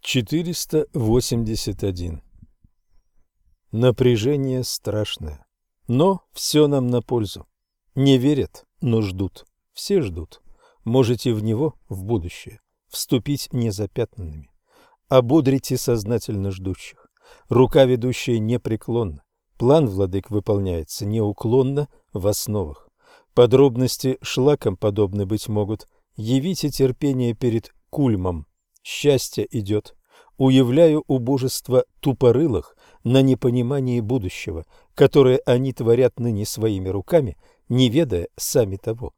481. Напряжение страшное, но все нам на пользу. Не верят, но ждут. Все ждут. Можете в него, в будущее, вступить незапятнанными. Ободрите сознательно ждущих. Рука ведущая непреклонна. План владык выполняется неуклонно в основах. Подробности шлаком подобны быть могут. Явите терпение перед кульмом. Счастье идет уявляю убожество тупорылых на непонимании будущего, которое они творят ныне своими руками, не ведая сами того.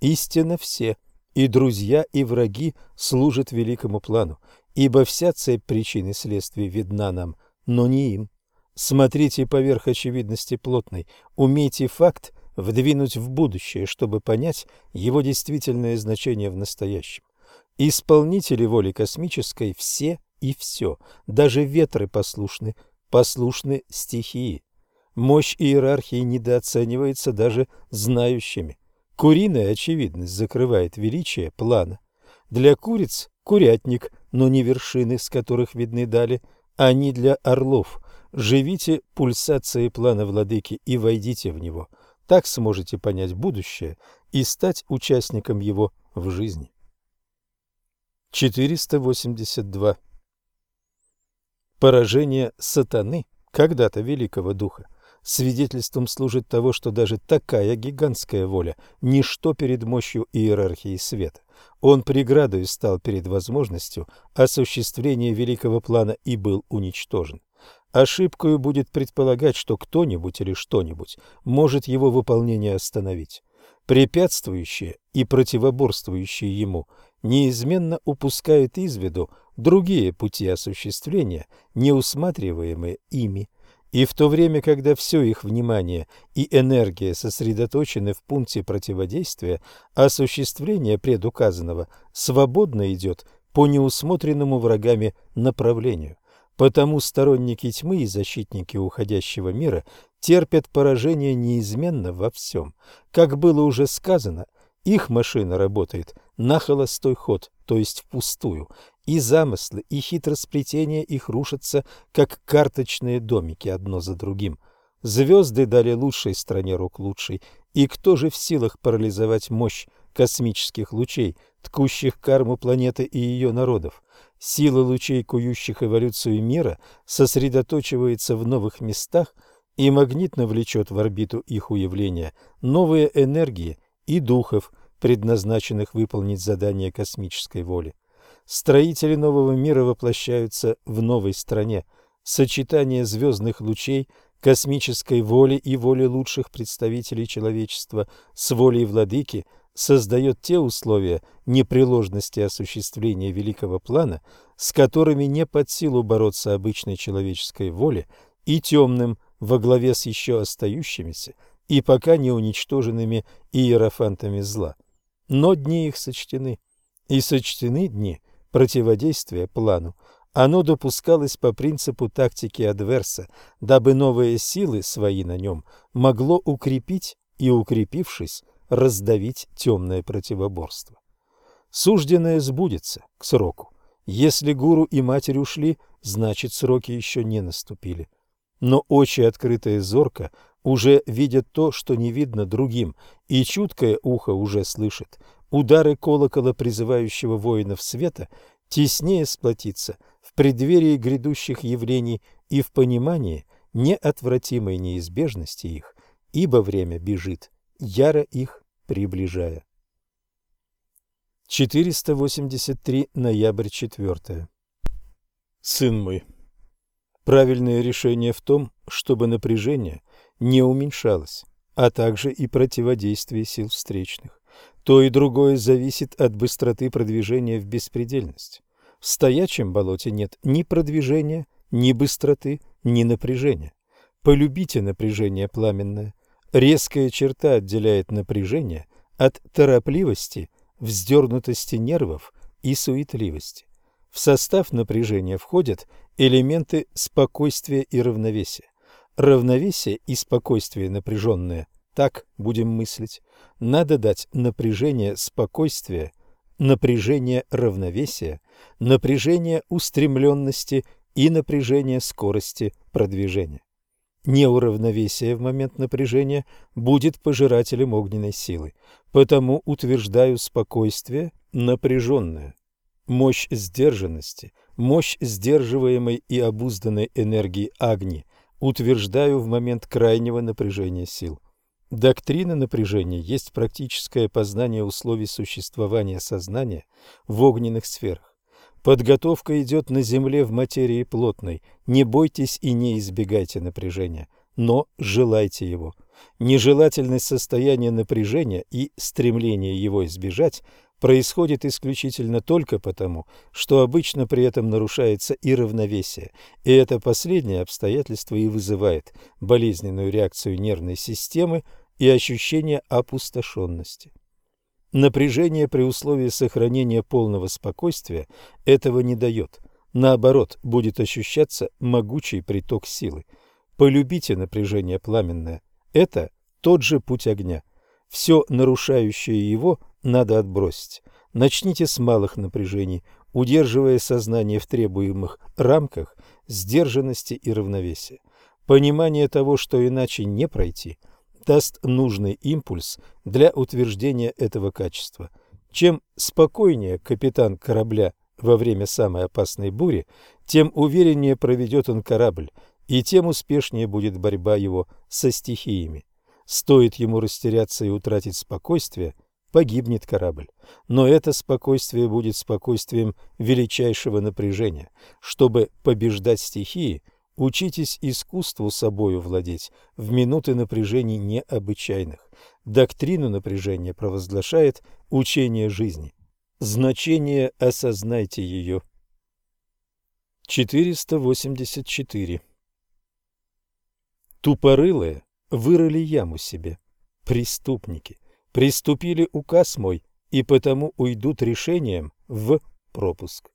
Истинно все, и друзья, и враги, служат великому плану, ибо вся цепь причин и следствий видна нам, но не им. Смотрите поверх очевидности плотной, умейте факт вдвинуть в будущее, чтобы понять его действительное значение в настоящем. Исполнители воли космической все и все. Даже ветры послушны, послушны стихии. Мощь иерархии недооценивается даже знающими. Куриная очевидность закрывает величие плана. Для куриц – курятник, но не вершины, с которых видны дали, а не для орлов. Живите пульсацией плана владыки и войдите в него. Так сможете понять будущее и стать участником его в жизни. 482. Поражение сатаны, когда-то великого духа, свидетельством служит того, что даже такая гигантская воля – ничто перед мощью иерархии света. Он преградой стал перед возможностью осуществления великого плана и был уничтожен. Ошибкою будет предполагать, что кто-нибудь или что-нибудь может его выполнение остановить. Препятствующие и противоборствующие ему неизменно упускают из виду другие пути осуществления, не усматриваемые ими. И в то время, когда все их внимание и энергия сосредоточены в пункте противодействия, осуществление предуказанного свободно идет по неусмотренному врагами направлению. Потому сторонники тьмы и защитники уходящего мира терпят поражение неизменно во всем. Как было уже сказано, их машина работает на холостой ход, то есть впустую, и замыслы, и хитросплетения их рушатся, как карточные домики одно за другим. Звезды дали лучшей стране рук лучшей, и кто же в силах парализовать мощь космических лучей, ткущих карму планеты и ее народов? Сила лучей, кующих эволюцию мира, сосредоточивается в новых местах и магнитно влечет в орбиту их уявления новые энергии и духов, предназначенных выполнить задание космической воли. Строители нового мира воплощаются в новой стране. Сочетание звездных лучей, космической воли и воли лучших представителей человечества с волей владыки создает те условия непреложности осуществления великого плана, с которыми не под силу бороться обычной человеческой воле и темным во главе с еще остающимися и пока не уничтоженными иерофантами зла. Но дни их сочтены, и сочтены дни противодействия плану. Оно допускалось по принципу тактики адверса, дабы новые силы свои на нем могло укрепить и, укрепившись, раздавить темное противоборство. Сужденное сбудется к сроку. Если гуру и матерь ушли, значит сроки еще не наступили. Но очи, открытые зорко, уже видят то, что не видно другим, и чуткое ухо уже слышит. Удары колокола, призывающего воинов света, теснее сплотиться в преддверии грядущих явлений и в понимании неотвратимой неизбежности их, ибо время бежит, яро их приближая. 483 ноябрь 4. Сын мой, правильное решение в том, чтобы напряжение не уменьшалось, а также и противодействие сил встречных. То и другое зависит от быстроты продвижения в беспредельность. В стоячем болоте нет ни продвижения, ни быстроты, ни напряжения. Полюбите напряжение пламенное. Резкая черта отделяет напряжение от торопливости, вздернутости нервов и суетливости. В состав напряжения входят элементы спокойствия и равновесия. Равновесие и спокойствие напряженное, так будем мыслить, надо дать напряжение спокойствия напряжение равновесия, напряжение устремленности и напряжение скорости продвижения. Неуравновесие в момент напряжения будет пожирателем огненной силы, потому утверждаю спокойствие напряженное. Мощь сдержанности, мощь сдерживаемой и обузданной энергии Агни утверждаю в момент крайнего напряжения сил. Доктрина напряжения есть практическое познание условий существования сознания в огненных сферах. Подготовка идет на Земле в материи плотной. Не бойтесь и не избегайте напряжения, но желайте его. Нежелательность состояния напряжения и стремление его избежать происходит исключительно только потому, что обычно при этом нарушается и равновесие, и это последнее обстоятельство и вызывает болезненную реакцию нервной системы и ощущение опустошенности. Напряжение при условии сохранения полного спокойствия этого не дает. Наоборот, будет ощущаться могучий приток силы. Полюбите напряжение пламенное. Это тот же путь огня. Все нарушающее его надо отбросить. Начните с малых напряжений, удерживая сознание в требуемых рамках сдержанности и равновесия. Понимание того, что иначе не пройти – даст нужный импульс для утверждения этого качества. Чем спокойнее капитан корабля во время самой опасной бури, тем увереннее проведет он корабль, и тем успешнее будет борьба его со стихиями. Стоит ему растеряться и утратить спокойствие, погибнет корабль. Но это спокойствие будет спокойствием величайшего напряжения. Чтобы побеждать стихии – Учитесь искусству собою владеть в минуты напряжений необычайных. Доктрину напряжения провозглашает учение жизни. Значение осознайте ее. 484. Тупорылые вырыли яму себе. Преступники приступили указ мой, и потому уйдут решением в пропуск.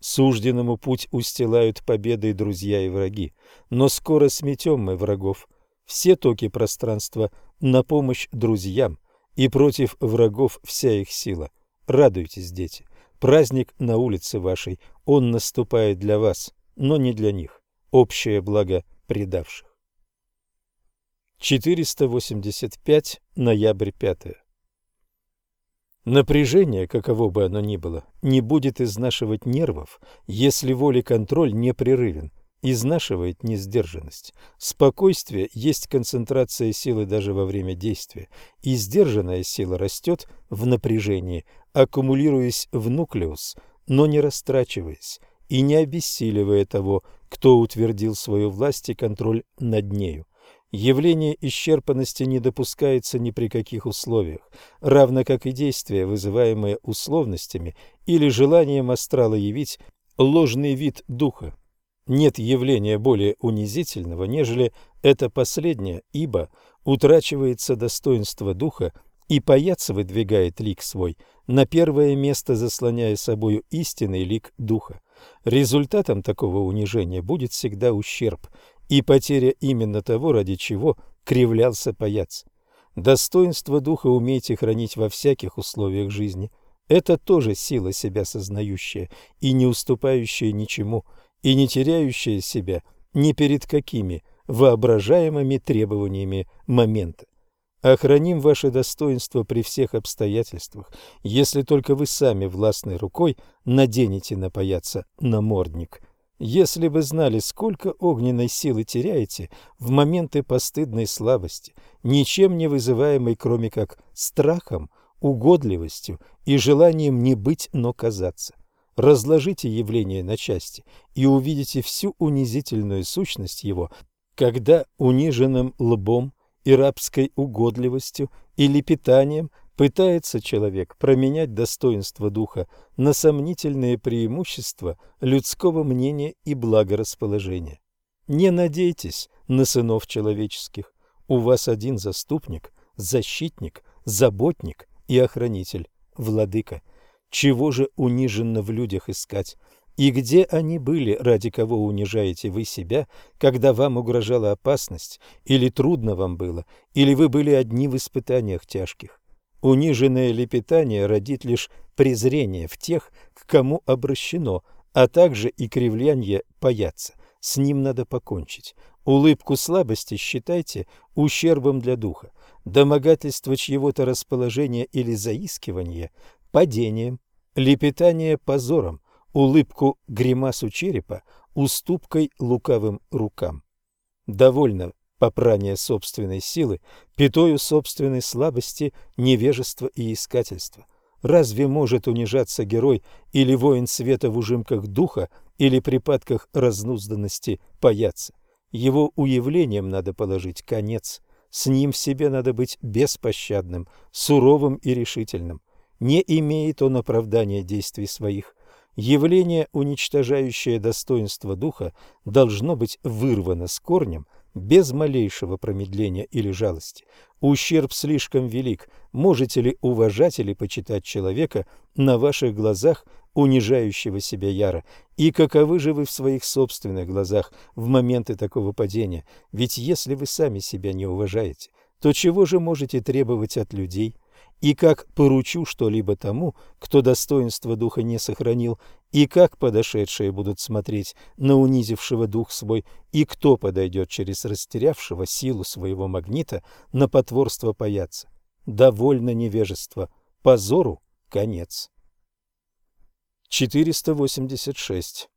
Сужденному путь устилают победы друзья и враги, но скоро сметем мы врагов. Все токи пространства на помощь друзьям, и против врагов вся их сила. Радуйтесь, дети, праздник на улице вашей, он наступает для вас, но не для них, общее благо предавших. 485, ноябрь 5. Напряжение, каково бы оно ни было, не будет изнашивать нервов, если воли-контроль непрерывен, изнашивает несдержанность. Спокойствие есть концентрация силы даже во время действия, и сдержанная сила растет в напряжении, аккумулируясь в нуклеус, но не растрачиваясь и не обессиливая того, кто утвердил свою власть и контроль над нею. Явление исчерпанности не допускается ни при каких условиях, равно как и действия, вызываемые условностями или желанием астрала явить ложный вид духа. Нет явления более унизительного, нежели это последнее, ибо утрачивается достоинство духа, и паяц выдвигает лик свой, на первое место заслоняя собою истинный лик духа. Результатом такого унижения будет всегда ущерб, и потеря именно того, ради чего кривлялся паяц. Достоинство духа умейте хранить во всяких условиях жизни. Это тоже сила себя сознающая и не уступающая ничему, и не теряющая себя ни перед какими воображаемыми требованиями момента. Охраним ваше достоинство при всех обстоятельствах, если только вы сами властной рукой наденете на паяца намордник – если бы знали, сколько огненной силы теряете в моменты постыдной слабости, ничем не вызываемой, кроме как страхом, угодливостью и желанием не быть, но казаться. Разложите явление на части и увидите всю унизительную сущность его, когда униженным лбом и рабской угодливостью или питанием Пытается человек променять достоинство духа на сомнительные преимущества людского мнения и благорасположения. Не надейтесь на сынов человеческих. У вас один заступник, защитник, заботник и охранитель, владыка. Чего же униженно в людях искать? И где они были, ради кого унижаете вы себя, когда вам угрожала опасность, или трудно вам было, или вы были одни в испытаниях тяжких? Униженное лепетание родит лишь презрение в тех, к кому обращено, а также и кривляние паяться. С ним надо покончить. Улыбку слабости считайте ущербом для духа. Домогательство чьего-то расположения или заискивания – падением. Лепетание – позором. Улыбку гримасу черепа – уступкой лукавым рукам. Довольно попрания собственной силы, пятою собственной слабости, невежества и искательства. Разве может унижаться герой или воин света в ужимках духа или припадках разнузданности паяться? Его уявлением надо положить конец. С ним в себе надо быть беспощадным, суровым и решительным. Не имеет он оправдания действий своих. Явление, уничтожающее достоинство духа, должно быть вырвано с корнем – без малейшего промедления или жалости. Ущерб слишком велик. Можете ли уважать или почитать человека на ваших глазах, унижающего себя яро? И каковы же вы в своих собственных глазах в моменты такого падения? Ведь если вы сами себя не уважаете, то чего же можете требовать от людей? И как поручу что-либо тому, кто достоинство духа не сохранил, и как подошедшие будут смотреть на унизившего дух свой, и кто подойдет через растерявшего силу своего магнита на потворство паяться. Довольно невежество, позору конец. 486.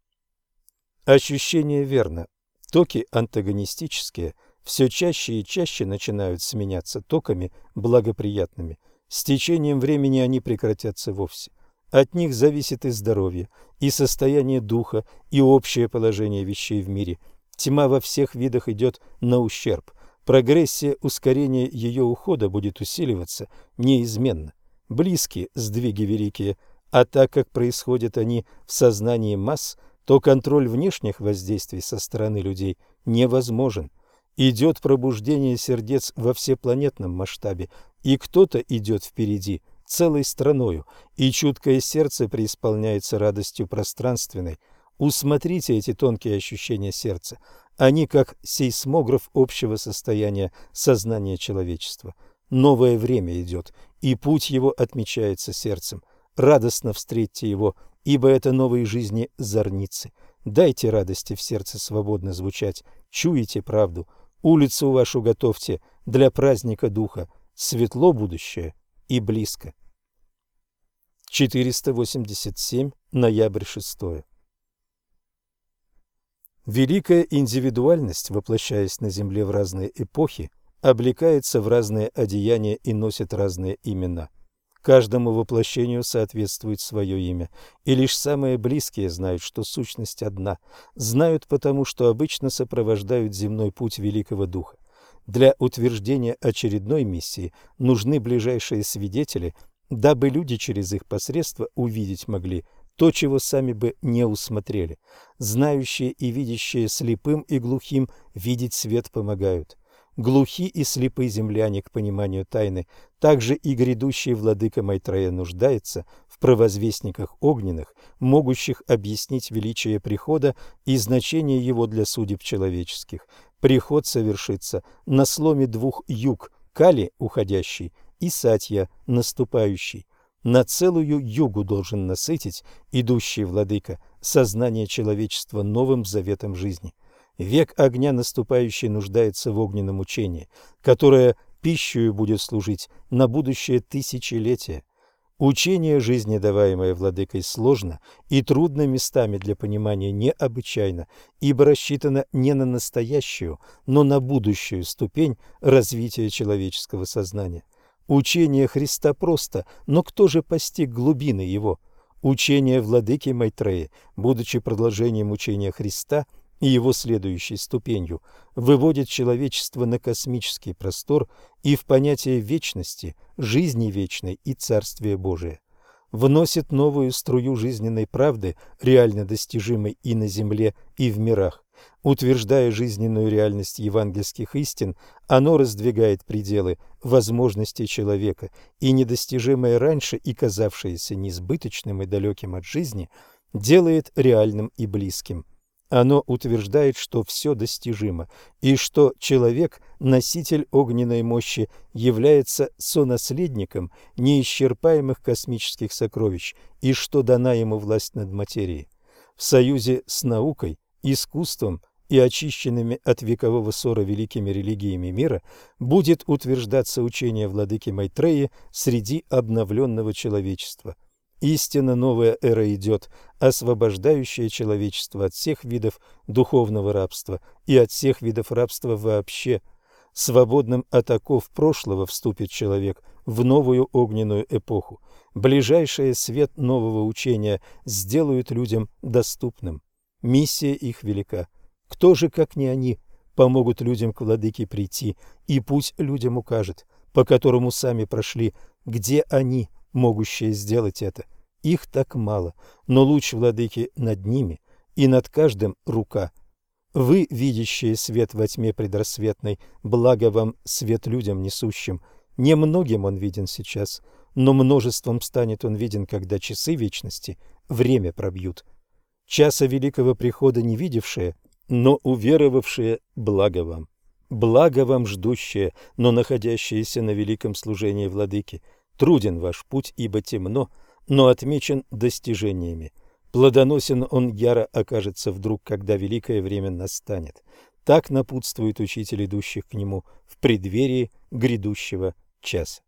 Ощущение верно. Токи антагонистические все чаще и чаще начинают сменяться токами благоприятными – с течением времени они прекратятся вовсе. От них зависит и здоровье, и состояние духа, и общее положение вещей в мире. Тьма во всех видах идет на ущерб. Прогрессия ускорения ее ухода будет усиливаться неизменно. Близкие сдвиги великие, а так как происходят они в сознании масс, то контроль внешних воздействий со стороны людей невозможен. Идет пробуждение сердец во всепланетном масштабе, и кто-то идет впереди целой страною, и чуткое сердце преисполняется радостью пространственной. Усмотрите эти тонкие ощущения сердца. Они как сейсмограф общего состояния сознания человечества. Новое время идет, и путь его отмечается сердцем. Радостно встретьте его, ибо это новые жизни зорницы. Дайте радости в сердце свободно звучать, чуете правду. Улицу вашу готовьте для праздника духа, светло будущее и близко. 487, ноябрь 6. Великая индивидуальность, воплощаясь на Земле в разные эпохи, облекается в разные одеяния и носит разные имена. Каждому воплощению соответствует свое имя, и лишь самые близкие знают, что сущность одна, знают потому, что обычно сопровождают земной путь Великого Духа. Для утверждения очередной миссии нужны ближайшие свидетели, дабы люди через их посредство увидеть могли то, чего сами бы не усмотрели. Знающие и видящие слепым и глухим видеть свет помогают. Глухи и слепы земляне к пониманию тайны, также и грядущий владыка Майтрея нуждается в провозвестниках огненных, могущих объяснить величие прихода и значение его для судеб человеческих. Приход совершится на сломе двух юг – Кали, уходящий, и Сатья, наступающий. На целую югу должен насытить идущий владыка сознание человечества новым заветом жизни. Век огня наступающий нуждается в огненном учении, которое пищей будет служить на будущее тысячелетия. Учение жизни, даваемое владыкой, сложно и трудно местами для понимания необычайно, ибо рассчитано не на настоящую, но на будущую ступень развития человеческого сознания. Учение Христа просто, но кто же постиг глубины его? Учение владыки Майтрея, будучи продолжением учения Христа – и его следующей ступенью выводит человечество на космический простор и в понятие вечности, жизни вечной и Царствия Божия. Вносит новую струю жизненной правды, реально достижимой и на земле, и в мирах. Утверждая жизненную реальность евангельских истин, оно раздвигает пределы возможностей человека, и недостижимое раньше и казавшееся несбыточным и далеким от жизни делает реальным и близким – Оно утверждает, что все достижимо, и что человек, носитель огненной мощи, является сонаследником неисчерпаемых космических сокровищ, и что дана ему власть над материей. В союзе с наукой, искусством и очищенными от векового ссора великими религиями мира будет утверждаться учение владыки Майтреи среди обновленного человечества – Истинно новая эра идет, освобождающая человечество от всех видов духовного рабства и от всех видов рабства вообще. Свободным от оков прошлого вступит человек в новую огненную эпоху. Ближайший свет нового учения сделают людям доступным. Миссия их велика. Кто же, как не они, помогут людям к владыке прийти, и путь людям укажет, по которому сами прошли, где они, могущие сделать это. Их так мало, но луч владыки над ними, и над каждым рука. Вы, видящие свет во тьме предрассветной, благо вам свет людям несущим. Немногим он виден сейчас, но множеством станет он виден, когда часы вечности время пробьют. Часа великого прихода не видевшие, но уверовавшие, благо вам. Благо вам ждущие, но находящиеся на великом служении владыки – Труден ваш путь, ибо темно, но отмечен достижениями. Плодоносен он яро окажется вдруг, когда великое время настанет. Так напутствует учитель идущих к нему в преддверии грядущего часа.